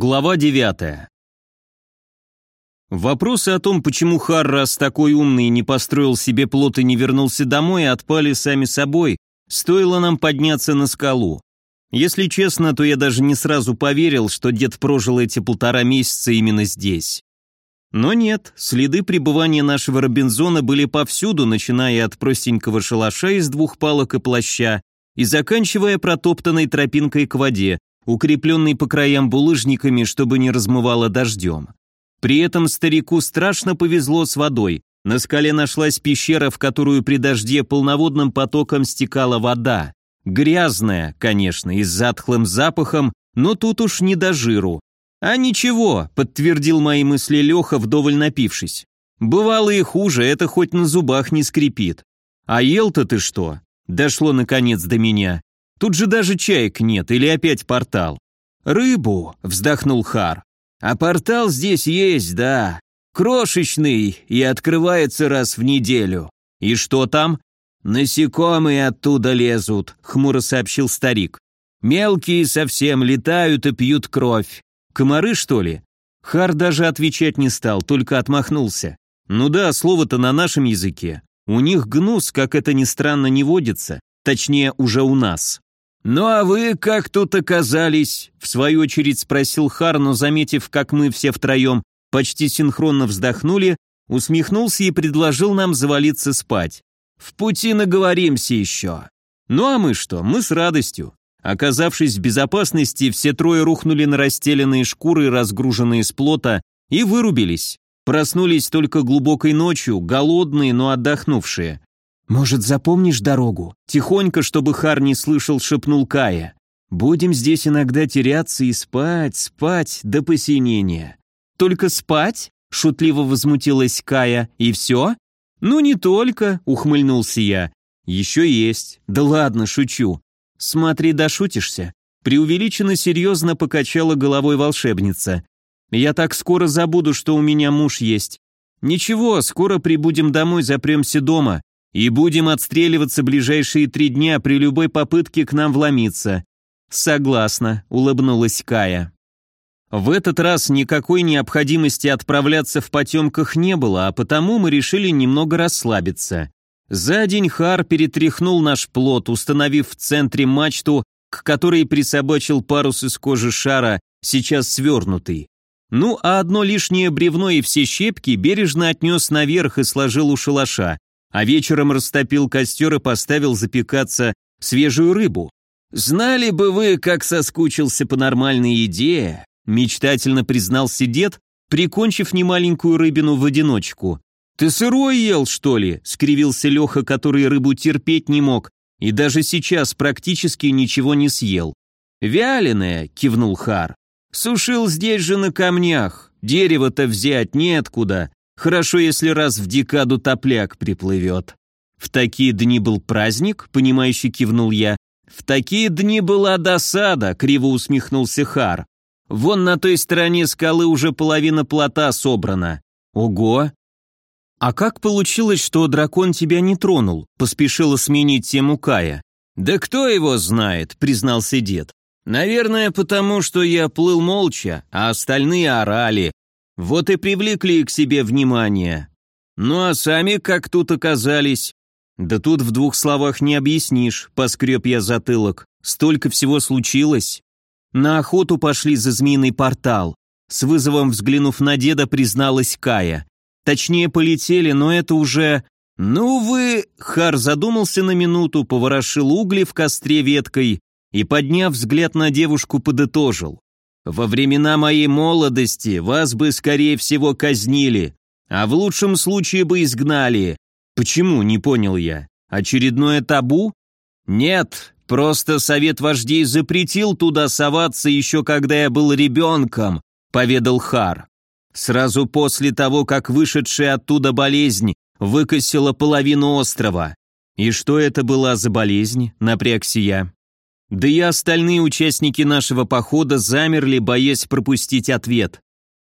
Глава 9. Вопросы о том, почему Харрас такой умный не построил себе плот и не вернулся домой, отпали сами собой, стоило нам подняться на скалу. Если честно, то я даже не сразу поверил, что дед прожил эти полтора месяца именно здесь. Но нет, следы пребывания нашего Робинзона были повсюду, начиная от простенького шалаша из двух палок и плаща и заканчивая протоптанной тропинкой к воде, укрепленный по краям булыжниками, чтобы не размывало дождем. При этом старику страшно повезло с водой. На скале нашлась пещера, в которую при дожде полноводным потоком стекала вода. Грязная, конечно, и с затхлым запахом, но тут уж не до жиру. «А ничего», — подтвердил мои мысли Леха, вдоволь напившись. «Бывало и хуже, это хоть на зубах не скрипит. А ел-то ты что?» Дошло наконец до меня. Тут же даже чаек нет, или опять портал. «Рыбу», — вздохнул Хар. «А портал здесь есть, да. Крошечный и открывается раз в неделю. И что там?» «Насекомые оттуда лезут», — хмуро сообщил старик. «Мелкие совсем летают и пьют кровь. Комары, что ли?» Хар даже отвечать не стал, только отмахнулся. «Ну да, слово-то на нашем языке. У них гнус, как это ни странно, не водится. Точнее, уже у нас. «Ну а вы как тут оказались?» — в свою очередь спросил Хар, но, заметив, как мы все втроем почти синхронно вздохнули, усмехнулся и предложил нам завалиться спать. «В пути наговоримся еще». Ну а мы что? Мы с радостью. Оказавшись в безопасности, все трое рухнули на расстеленные шкуры, разгруженные с плота, и вырубились. Проснулись только глубокой ночью, голодные, но отдохнувшие. «Может, запомнишь дорогу?» Тихонько, чтобы Хар не слышал, шепнул Кая. «Будем здесь иногда теряться и спать, спать до посинения». «Только спать?» — шутливо возмутилась Кая. «И все?» «Ну, не только», — ухмыльнулся я. «Еще есть. Да ладно, шучу. Смотри, дошутишься». Преувеличенно серьезно покачала головой волшебница. «Я так скоро забуду, что у меня муж есть. Ничего, скоро прибудем домой, запремся дома. И будем отстреливаться ближайшие три дня при любой попытке к нам вломиться. Согласна, улыбнулась Кая. В этот раз никакой необходимости отправляться в потемках не было, а потому мы решили немного расслабиться. За день Хар перетряхнул наш плот, установив в центре мачту, к которой присобачил парус из кожи шара, сейчас свернутый. Ну, а одно лишнее бревно и все щепки бережно отнес наверх и сложил у шалаша, а вечером растопил костер и поставил запекаться свежую рыбу. «Знали бы вы, как соскучился по нормальной еде», мечтательно признался дед, прикончив немаленькую рыбину в одиночку. «Ты сырой ел, что ли?» — скривился Леха, который рыбу терпеть не мог, и даже сейчас практически ничего не съел. «Вяленое», — кивнул Хар. «Сушил здесь же на камнях. Дерево-то взять неоткуда. Хорошо, если раз в декаду топляк приплывет. В такие дни был праздник, понимающе кивнул я. В такие дни была досада, криво усмехнулся Хар. Вон на той стороне скалы уже половина плота собрана. Ого! А как получилось, что дракон тебя не тронул? Поспешила сменить тему Кая. Да кто его знает, признался дед. Наверное, потому что я плыл молча, а остальные орали, вот и привлекли к себе внимание. Ну а сами как тут оказались? Да тут в двух словах не объяснишь, поскреб я затылок. Столько всего случилось. На охоту пошли за змеиный портал. С вызовом взглянув на деда, призналась Кая. Точнее, полетели, но это уже... «Ну вы...» Хар задумался на минуту, поворошил угли в костре веткой и, подняв взгляд на девушку, подытожил. Во времена моей молодости вас бы, скорее всего, казнили, а в лучшем случае бы изгнали. Почему, не понял я. Очередное табу? Нет, просто совет вождей запретил туда соваться еще когда я был ребенком, поведал Хар. Сразу после того, как вышедшая оттуда болезнь выкосила половину острова. И что это была за болезнь, напрягся я. Да и остальные участники нашего похода замерли, боясь пропустить ответ.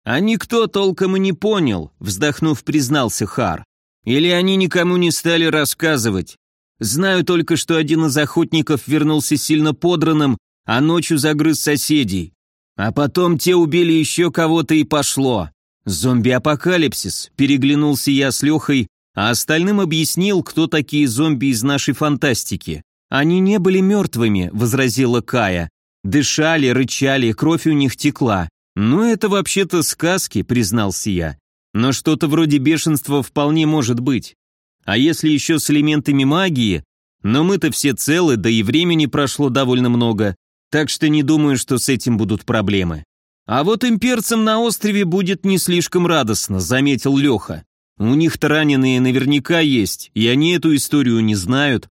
А никто толком и не понял, вздохнув, признался Хар. Или они никому не стали рассказывать. Знаю только, что один из охотников вернулся сильно подранным, а ночью загрыз соседей. А потом те убили еще кого-то и пошло. Зомби-апокалипсис, переглянулся я с Лехой, а остальным объяснил, кто такие зомби из нашей фантастики. Они не были мертвыми, возразила Кая. Дышали, рычали, кровь у них текла. Ну это вообще-то сказки, признался я. Но что-то вроде бешенства вполне может быть. А если еще с элементами магии, но мы-то все целы, да и времени прошло довольно много, так что не думаю, что с этим будут проблемы. А вот имперцам на острове будет не слишком радостно, заметил Леха. У них-то раненые наверняка есть, и они эту историю не знают.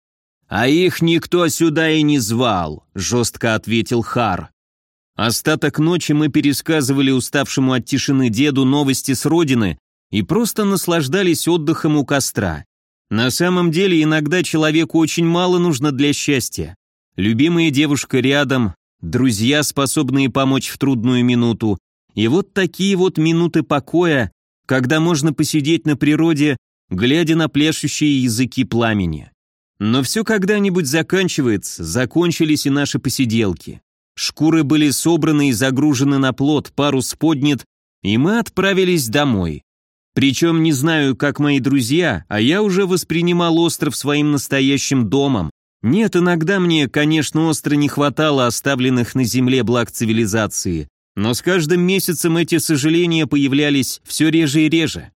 А их никто сюда и не звал, жестко ответил Хар. Остаток ночи мы пересказывали уставшему от тишины деду новости с родины и просто наслаждались отдыхом у костра. На самом деле иногда человеку очень мало нужно для счастья. Любимая девушка рядом, друзья, способные помочь в трудную минуту, и вот такие вот минуты покоя, когда можно посидеть на природе, глядя на пляшущие языки пламени. Но все когда-нибудь заканчивается, закончились и наши посиделки. Шкуры были собраны и загружены на плот, парус поднят, и мы отправились домой. Причем не знаю, как мои друзья, а я уже воспринимал остров своим настоящим домом. Нет, иногда мне, конечно, остро не хватало оставленных на земле благ цивилизации, но с каждым месяцем эти сожаления появлялись все реже и реже.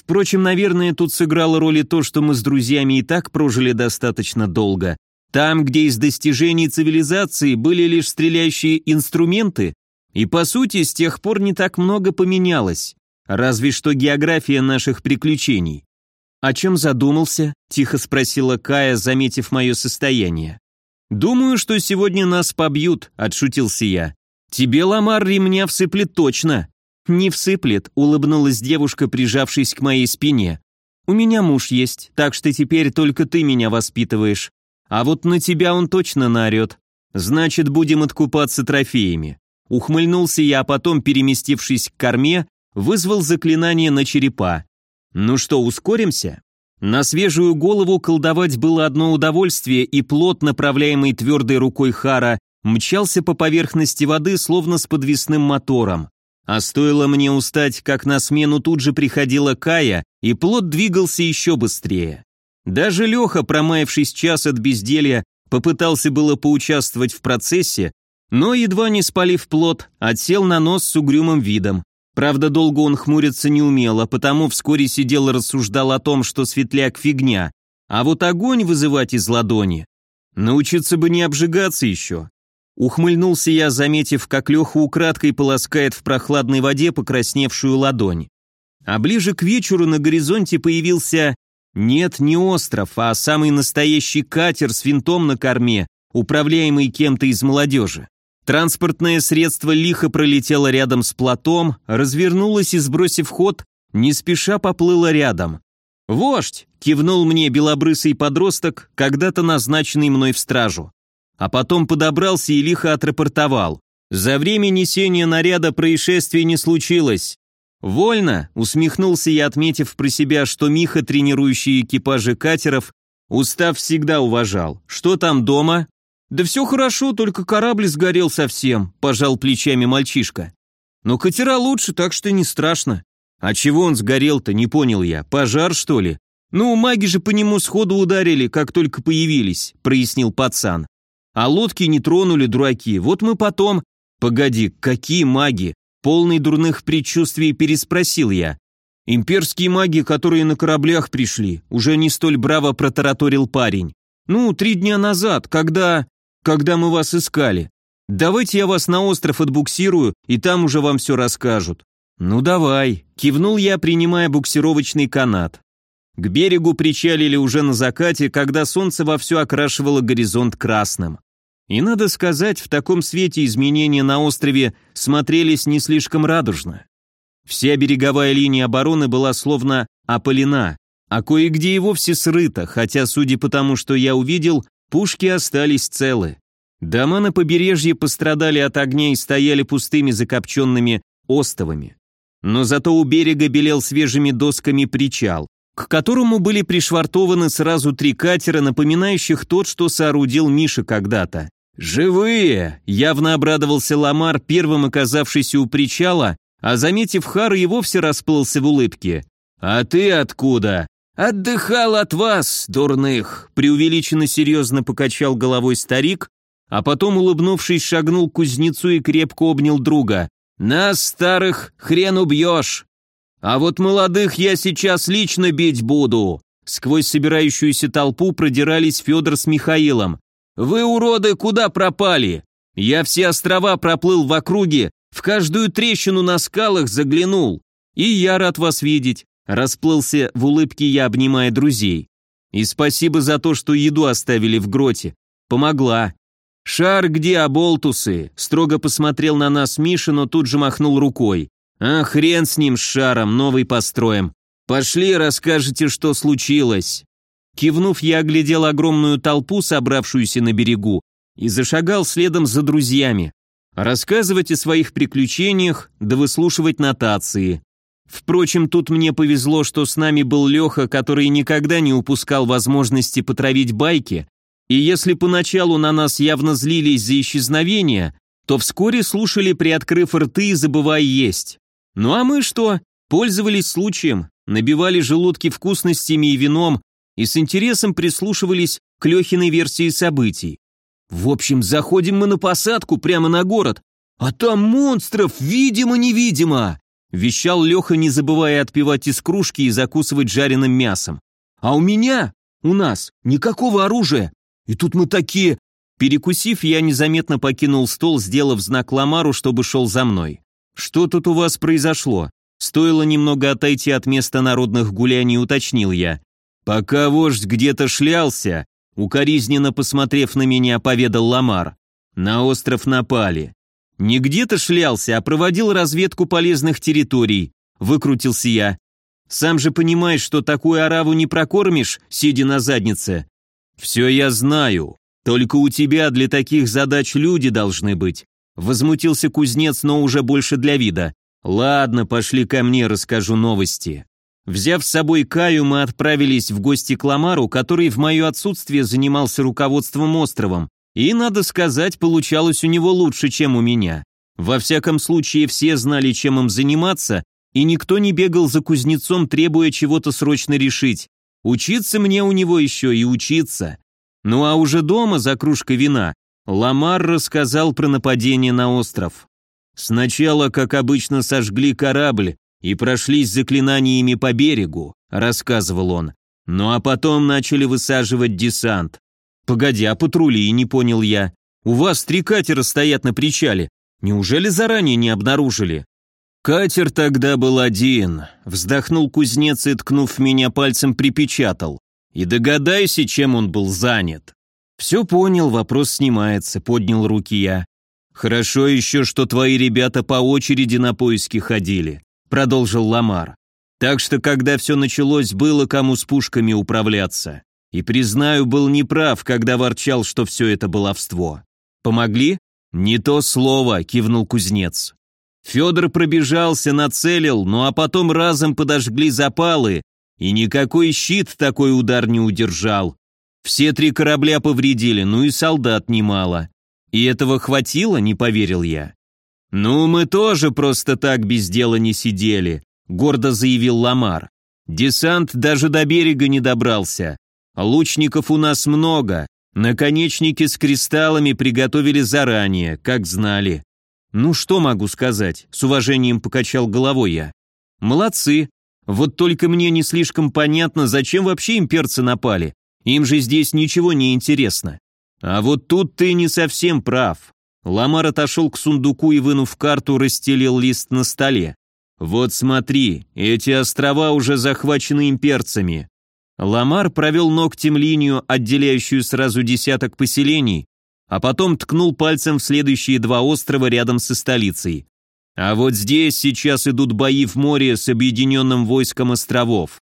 Впрочем, наверное, тут сыграло роль и то, что мы с друзьями и так прожили достаточно долго. Там, где из достижений цивилизации были лишь стреляющие инструменты, и по сути с тех пор не так много поменялось. Разве что география наших приключений. «О чем задумался?» – тихо спросила Кая, заметив мое состояние. «Думаю, что сегодня нас побьют», – отшутился я. «Тебе, Ламар, ремня всыплет точно». «Не всыплет», – улыбнулась девушка, прижавшись к моей спине. «У меня муж есть, так что теперь только ты меня воспитываешь. А вот на тебя он точно наорет. Значит, будем откупаться трофеями». Ухмыльнулся я, а потом, переместившись к корме, вызвал заклинание на черепа. Ну что, ускоримся? На свежую голову колдовать было одно удовольствие, и плод, направляемый твердой рукой Хара, мчался по поверхности воды, словно с подвесным мотором. А стоило мне устать, как на смену тут же приходила Кая, и плод двигался еще быстрее. Даже Леха, промаявшись час от безделья, попытался было поучаствовать в процессе, но, едва не спалив плод, отсел на нос с угрюмым видом. Правда, долго он хмуриться не умел, а потому вскоре сидел и рассуждал о том, что светляк фигня, а вот огонь вызывать из ладони. Научиться бы не обжигаться еще. Ухмыльнулся я, заметив, как Леха украдкой полоскает в прохладной воде покрасневшую ладонь. А ближе к вечеру на горизонте появился нет, не остров, а самый настоящий катер с винтом на корме, управляемый кем-то из молодежи. Транспортное средство лихо пролетело рядом с платом, развернулось и, сбросив ход, не спеша поплыло рядом. «Вождь!» — кивнул мне белобрысый подросток, когда-то назначенный мной в стражу. А потом подобрался и лихо отрапортовал. «За время несения наряда происшествий не случилось». «Вольно!» — усмехнулся я, отметив про себя, что Миха, тренирующий экипажи катеров, устав всегда уважал. «Что там дома?» «Да все хорошо, только корабль сгорел совсем», – пожал плечами мальчишка. «Но катера лучше, так что не страшно». «А чего он сгорел-то, не понял я. Пожар, что ли?» «Ну, маги же по нему сходу ударили, как только появились», – прояснил пацан. «А лодки не тронули, дураки. Вот мы потом...» «Погоди, какие маги?» Полный дурных предчувствий переспросил я. «Имперские маги, которые на кораблях пришли», уже не столь браво протараторил парень. «Ну, три дня назад, когда...» когда мы вас искали. Давайте я вас на остров отбуксирую, и там уже вам все расскажут». «Ну давай», — кивнул я, принимая буксировочный канат. К берегу причалили уже на закате, когда солнце вовсю окрашивало горизонт красным. И надо сказать, в таком свете изменения на острове смотрелись не слишком радужно. Вся береговая линия обороны была словно опалена, а кое-где и вовсе срыта, хотя, судя по тому, что я увидел, Пушки остались целы. Дома на побережье пострадали от огня и стояли пустыми закопченными остовами. Но зато у берега белел свежими досками причал, к которому были пришвартованы сразу три катера, напоминающих тот, что соорудил Миша когда-то. «Живые!» — явно обрадовался Ламар, первым оказавшийся у причала, а заметив Хар, и вовсе расплылся в улыбке. «А ты откуда?» «Отдыхал от вас, дурных!» — преувеличенно серьезно покачал головой старик, а потом, улыбнувшись, шагнул к кузнецу и крепко обнял друга. «Нас, старых, хрен убьешь! А вот молодых я сейчас лично бить буду!» Сквозь собирающуюся толпу продирались Федор с Михаилом. «Вы, уроды, куда пропали? Я все острова проплыл в округе, в каждую трещину на скалах заглянул. И я рад вас видеть», — расплылся в улыбке я, обнимая друзей. «И спасибо за то, что еду оставили в гроте. Помогла. «Шар где, оболтусы?» Строго посмотрел на нас Миша, но тут же махнул рукой. «А хрен с ним, с шаром, новый построим. Пошли, расскажете, что случилось». Кивнув, я оглядел огромную толпу, собравшуюся на берегу, и зашагал следом за друзьями. Рассказывать о своих приключениях, да выслушивать нотации. Впрочем, тут мне повезло, что с нами был Леха, который никогда не упускал возможности потравить байки, и если поначалу на нас явно злились за исчезновение, то вскоре слушали, приоткрыв рты и забывая есть. Ну а мы что? Пользовались случаем, набивали желудки вкусностями и вином и с интересом прислушивались к Лехиной версии событий. В общем, заходим мы на посадку прямо на город, а там монстров, видимо-невидимо, вещал Леха, не забывая отпивать из кружки и закусывать жареным мясом. А у меня, у нас, никакого оружия, и тут мы такие... Перекусив, я незаметно покинул стол, сделав знак Ламару, чтобы шел за мной. Что тут у вас произошло? Стоило немного отойти от места народных гуляний, уточнил я. Пока вождь где-то шлялся, укоризненно посмотрев на меня, поведал Ламар. На остров напали. Не где-то шлялся, а проводил разведку полезных территорий. Выкрутился я. Сам же понимаешь, что такую ораву не прокормишь, сидя на заднице. «Все я знаю. Только у тебя для таких задач люди должны быть». Возмутился кузнец, но уже больше для вида. «Ладно, пошли ко мне, расскажу новости». Взяв с собой Каю, мы отправились в гости к Ламару, который в мое отсутствие занимался руководством островом. И, надо сказать, получалось у него лучше, чем у меня. Во всяком случае, все знали, чем им заниматься, и никто не бегал за кузнецом, требуя чего-то срочно решить. Учиться мне у него еще и учиться. Ну а уже дома, за кружкой вина, Ламар рассказал про нападение на остров. Сначала, как обычно, сожгли корабль и прошлись заклинаниями по берегу, рассказывал он. Ну а потом начали высаживать десант. Погоди, а патрули, не понял я. У вас три катера стоят на причале. Неужели заранее не обнаружили? «Катер тогда был один», — вздохнул кузнец и, ткнув меня пальцем, припечатал. «И догадайся, чем он был занят». «Все понял, вопрос снимается», — поднял руки я. «Хорошо еще, что твои ребята по очереди на поиски ходили», — продолжил Ламар. «Так что, когда все началось, было кому с пушками управляться. И, признаю, был неправ, когда ворчал, что все это баловство. Помогли?» «Не то слово», — кивнул кузнец. Федор пробежался, нацелил, ну а потом разом подожгли запалы, и никакой щит такой удар не удержал. Все три корабля повредили, ну и солдат немало. И этого хватило, не поверил я. «Ну, мы тоже просто так без дела не сидели», — гордо заявил Ламар. «Десант даже до берега не добрался. Лучников у нас много. Наконечники с кристаллами приготовили заранее, как знали. «Ну что могу сказать?» — с уважением покачал головой я. «Молодцы. Вот только мне не слишком понятно, зачем вообще имперцы напали. Им же здесь ничего не интересно. А вот тут ты не совсем прав». Ламар отошел к сундуку и, вынув карту, расстелил лист на столе. «Вот смотри, эти острова уже захвачены имперцами». Ламар провел ногтем линию, отделяющую сразу десяток поселений, а потом ткнул пальцем в следующие два острова рядом со столицей. А вот здесь сейчас идут бои в море с объединенным войском островов.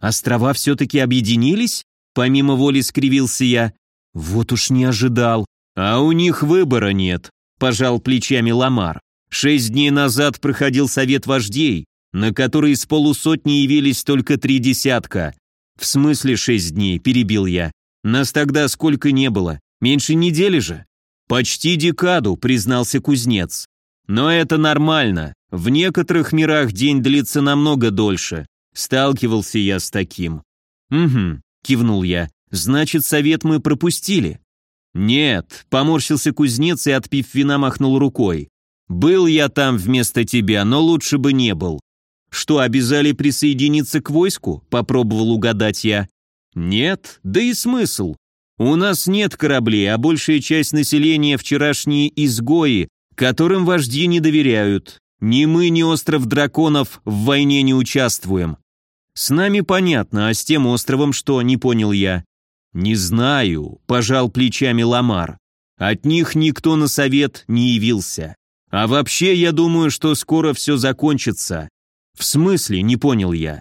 Острова все-таки объединились? Помимо воли скривился я. Вот уж не ожидал. А у них выбора нет, пожал плечами Ламар. Шесть дней назад проходил совет вождей, на который из полусотни явились только три десятка. В смысле шесть дней, перебил я. Нас тогда сколько не было. Меньше недели же. «Почти декаду», — признался кузнец. «Но это нормально. В некоторых мирах день длится намного дольше. Сталкивался я с таким». «Угу», — кивнул я. «Значит, совет мы пропустили». «Нет», — поморщился кузнец и, отпив вина, махнул рукой. «Был я там вместо тебя, но лучше бы не был». «Что, обязали присоединиться к войску?» — попробовал угадать я. «Нет, да и смысл. У нас нет кораблей, а большая часть населения вчерашние изгои, которым вожди не доверяют. Ни мы, ни остров драконов в войне не участвуем. С нами понятно, а с тем островом что, не понял я. Не знаю, пожал плечами Ламар. От них никто на совет не явился. А вообще, я думаю, что скоро все закончится. В смысле, не понял я.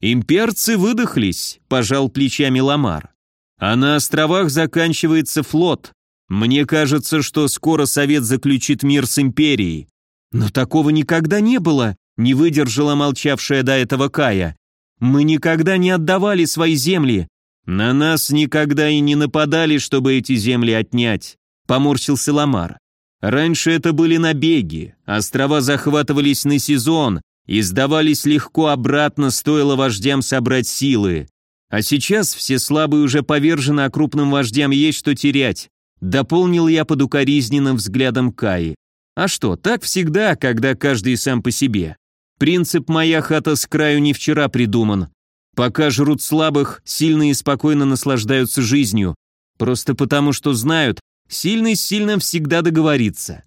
Имперцы выдохлись, пожал плечами Ламар. А на островах заканчивается флот. Мне кажется, что скоро совет заключит мир с империей. Но такого никогда не было, не выдержала молчавшая до этого Кая. Мы никогда не отдавали свои земли. На нас никогда и не нападали, чтобы эти земли отнять, поморщился Ламар. Раньше это были набеги, острова захватывались на сезон и сдавались легко обратно, стоило вождям собрать силы. А сейчас все слабые уже повержены, а крупным вождям есть что терять. Дополнил я под укоризненным взглядом Каи. А что, так всегда, когда каждый сам по себе. Принцип «моя хата с краю» не вчера придуман. Пока жрут слабых, сильные спокойно наслаждаются жизнью. Просто потому, что знают, сильный с сильным всегда договорится.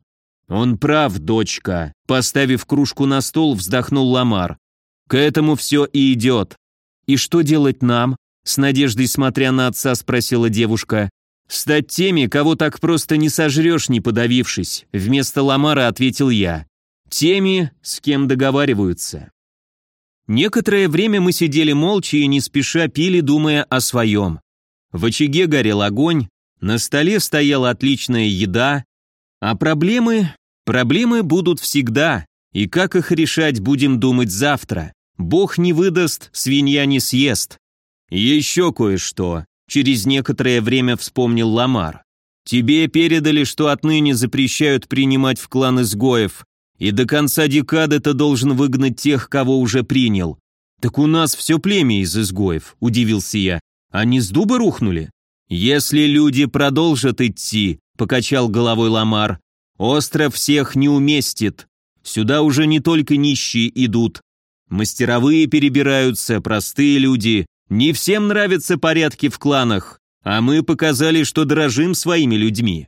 Он прав, дочка. Поставив кружку на стол, вздохнул Ламар. К этому все и идет. И что делать нам? С надеждой смотря на отца, спросила девушка. «Стать теми, кого так просто не сожрешь, не подавившись», вместо Ламара ответил я теми, с кем договариваются. Некоторое время мы сидели молча и не спеша пили, думая о своем. В очаге горел огонь, на столе стояла отличная еда, а проблемы... Проблемы будут всегда, и как их решать, будем думать завтра. Бог не выдаст, свинья не съест. Еще кое-что, через некоторое время вспомнил Ламар. Тебе передали, что отныне запрещают принимать в клан изгоев, и до конца декады ты должен выгнать тех, кого уже принял. Так у нас все племя из изгоев, удивился я. Они с дуба рухнули? Если люди продолжат идти, покачал головой Ламар, остров всех не уместит. Сюда уже не только нищие идут. Мастеровые перебираются, простые люди. Не всем нравятся порядки в кланах, а мы показали, что дорожим своими людьми.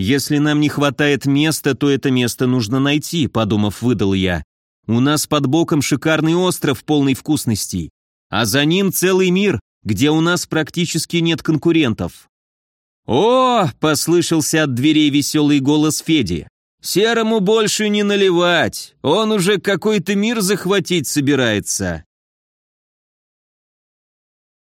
«Если нам не хватает места, то это место нужно найти», — подумав, выдал я. «У нас под боком шикарный остров полный вкусностей, а за ним целый мир, где у нас практически нет конкурентов». «О!» — послышался от дверей веселый голос Феди. «Серому больше не наливать, он уже какой-то мир захватить собирается».